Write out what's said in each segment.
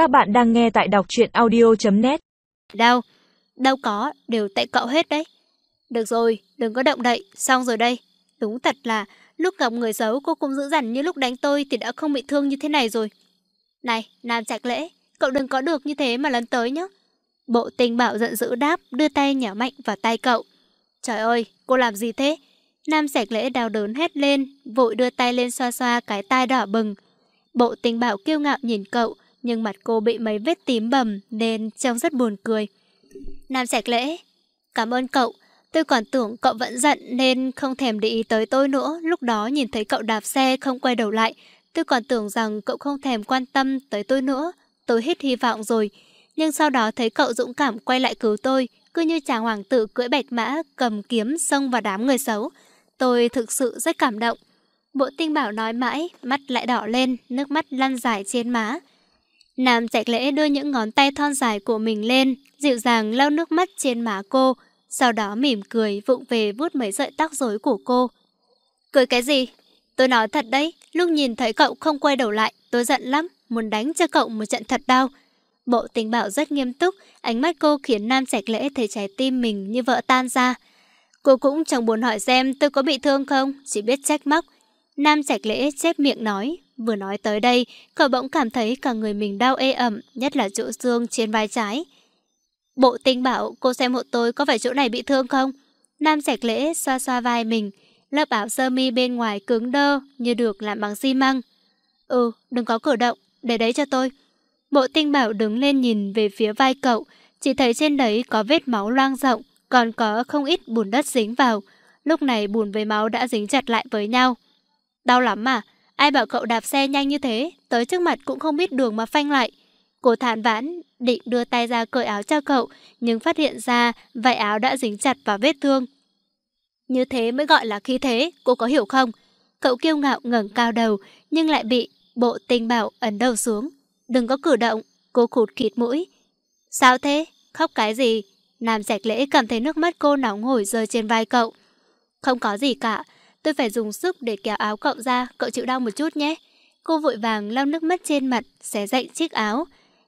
Các bạn đang nghe tại đọc truyện audio.net Đâu? Đâu có, đều tại cậu hết đấy. Được rồi, đừng có động đậy, xong rồi đây. Đúng thật là lúc gặp người xấu cô cũng giữ dằn như lúc đánh tôi thì đã không bị thương như thế này rồi. Này, Nam Trạch Lễ, cậu đừng có được như thế mà lần tới nhé. Bộ tình bảo giận dữ đáp, đưa tay nhỏ mạnh vào tay cậu. Trời ơi, cô làm gì thế? Nam Trạch Lễ đau đớn hét lên, vội đưa tay lên xoa xoa cái tai đỏ bừng. Bộ tình bảo kiêu ngạo nhìn cậu, nhưng mặt cô bị mấy vết tím bầm nên trông rất buồn cười. Nam Trạch Lễ, cảm ơn cậu. Tôi còn tưởng cậu vẫn giận nên không thèm để ý tới tôi nữa. Lúc đó nhìn thấy cậu đạp xe không quay đầu lại. Tôi còn tưởng rằng cậu không thèm quan tâm tới tôi nữa. Tôi hết hy vọng rồi. Nhưng sau đó thấy cậu dũng cảm quay lại cứu tôi. Cứ như chàng hoàng tử cưỡi bạch mã cầm kiếm xông vào đám người xấu. Tôi thực sự rất cảm động. Bộ tinh bảo nói mãi, mắt lại đỏ lên, nước mắt lăn dài trên má. Nam chạy Lễ đưa những ngón tay thon dài của mình lên, dịu dàng lau nước mắt trên má cô, sau đó mỉm cười vụng về vuốt mấy sợi tóc rối của cô. Cười cái gì? Tôi nói thật đấy, lúc nhìn thấy cậu không quay đầu lại, tôi giận lắm, muốn đánh cho cậu một trận thật đau. Bộ tình bảo rất nghiêm túc, ánh mắt cô khiến Nam Trạch Lễ thấy trái tim mình như vỡ tan ra. Cô cũng chẳng buồn hỏi xem tôi có bị thương không, chỉ biết trách móc. Nam Trạch Lễ chép miệng nói, vừa nói tới đây, cậu bỗng cảm thấy cả người mình đau ê ẩm, nhất là chỗ xương trên vai trái. Bộ tinh bảo cô xem hộ tôi có phải chỗ này bị thương không? Nam sạch Lễ xoa xoa vai mình, lớp áo sơ mi bên ngoài cứng đơ như được làm bằng xi măng. Ừ, đừng có cử động, để đấy cho tôi. Bộ tinh bảo đứng lên nhìn về phía vai cậu, chỉ thấy trên đấy có vết máu loang rộng, còn có không ít bùn đất dính vào. Lúc này bùn với máu đã dính chặt lại với nhau. Đau lắm à? Ai bảo cậu đạp xe nhanh như thế, tới trước mặt cũng không biết đường mà phanh lại. Cô thản vãn, định đưa tay ra cởi áo cho cậu, nhưng phát hiện ra vải áo đã dính chặt vào vết thương. Như thế mới gọi là khí thế, cô có hiểu không? Cậu kiêu ngạo ngẩng cao đầu, nhưng lại bị bộ tinh bảo ấn đầu xuống. Đừng có cử động, cô khụt khịt mũi. Sao thế? Khóc cái gì? Nam Trạch Lễ cảm thấy nước mắt cô nóng hổi rơi trên vai cậu. Không có gì cả, tôi phải dùng sức để kéo áo cậu ra, cậu chịu đau một chút nhé. Cô vội vàng lau nước mắt trên mặt, xé dậy chiếc áo.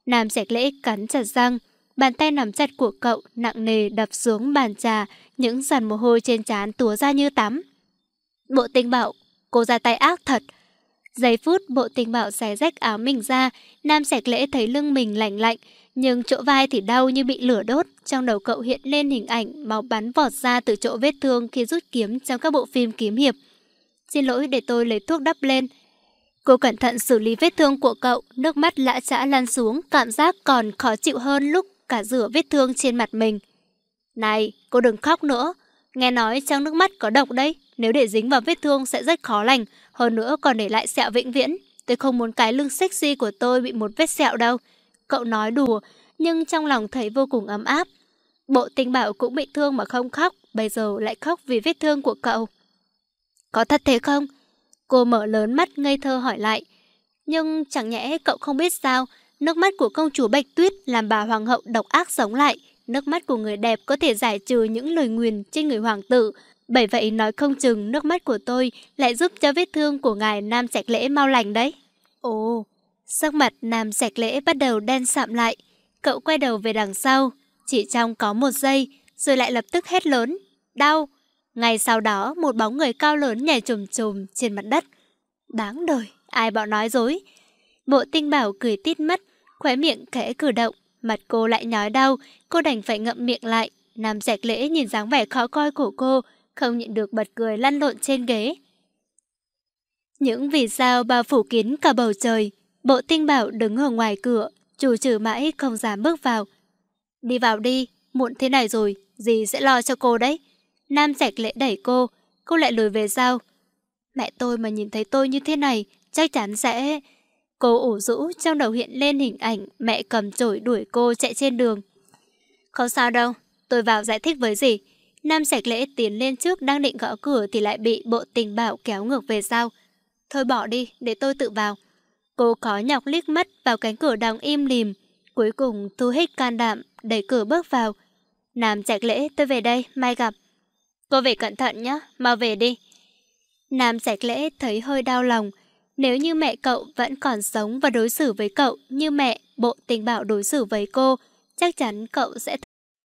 Nam sạch Lễ cắn chặt răng, bàn tay nắm chặt của cậu nặng nề đập xuống bàn trà, những giàn mồ hôi trên trán túa ra như tắm. Bộ tình bảo, cô ra tay ác thật. Giây phút bộ tình bảo xé rách áo mình ra, Nam sạch Lễ thấy lưng mình lạnh lạnh, nhưng chỗ vai thì đau như bị lửa đốt. Trong đầu cậu hiện lên hình ảnh máu bắn vọt ra từ chỗ vết thương khi rút kiếm trong các bộ phim kiếm hiệp. Xin lỗi để tôi lấy thuốc đắp lên. Cô cẩn thận xử lý vết thương của cậu, nước mắt lã chã lan xuống, cảm giác còn khó chịu hơn lúc cả rửa vết thương trên mặt mình. Này, cô đừng khóc nữa. Nghe nói trong nước mắt có độc đấy, nếu để dính vào vết thương sẽ rất khó lành, hơn nữa còn để lại sẹo vĩnh viễn. Tôi không muốn cái lưng sexy của tôi bị một vết sẹo đâu. Cậu nói đùa, nhưng trong lòng thấy vô cùng ấm áp. Bộ tình bảo cũng bị thương mà không khóc, bây giờ lại khóc vì vết thương của cậu. Có thật thế không? Cô mở lớn mắt ngây thơ hỏi lại. Nhưng chẳng nhẽ cậu không biết sao, nước mắt của công chúa Bạch Tuyết làm bà hoàng hậu độc ác sống lại. Nước mắt của người đẹp có thể giải trừ những lời nguyền trên người hoàng tử. Bởi vậy nói không chừng nước mắt của tôi lại giúp cho vết thương của ngài Nam Trạch Lễ mau lành đấy. Ồ, sắc mặt Nam Trạch Lễ bắt đầu đen sạm lại. Cậu quay đầu về đằng sau, chỉ trong có một giây, rồi lại lập tức hét lớn. Đau! Ngay sau đó, một bóng người cao lớn nhảy trùm trùm trên mặt đất. Đáng đời, ai bảo nói dối. Bộ tinh bảo cười tít mắt, khóe miệng khẽ cử động, mặt cô lại nhói đau, cô đành phải ngậm miệng lại. Nam Trạch Lễ nhìn dáng vẻ khó coi của cô, không nhịn được bật cười lăn lộn trên ghế. Những vì sao bao phủ kín cả bầu trời, bộ tinh bảo đứng ở ngoài cửa, chủ trừ mãi không dám bước vào. Đi vào đi, muộn thế này rồi, dì sẽ lo cho cô đấy. Nam Trạch lễ đẩy cô, cô lại lùi về sau. Mẹ tôi mà nhìn thấy tôi như thế này, chắc chắn sẽ... Cô ủ rũ, trong đầu hiện lên hình ảnh mẹ cầm chổi đuổi cô chạy trên đường. Không sao đâu, tôi vào giải thích với gì. Nam Trạch lễ tiến lên trước đang định gõ cửa thì lại bị bộ tình bảo kéo ngược về sau. Thôi bỏ đi, để tôi tự vào. Cô khó nhọc liếc mắt vào cánh cửa đóng im lìm. Cuối cùng thu hết can đảm, đẩy cửa bước vào. Nam Trạch lễ, tôi về đây, mai gặp. Cô về cẩn thận nhé, mau về đi. Nam Trạch lễ thấy hơi đau lòng. Nếu như mẹ cậu vẫn còn sống và đối xử với cậu như mẹ bộ tình bảo đối xử với cô, chắc chắn cậu sẽ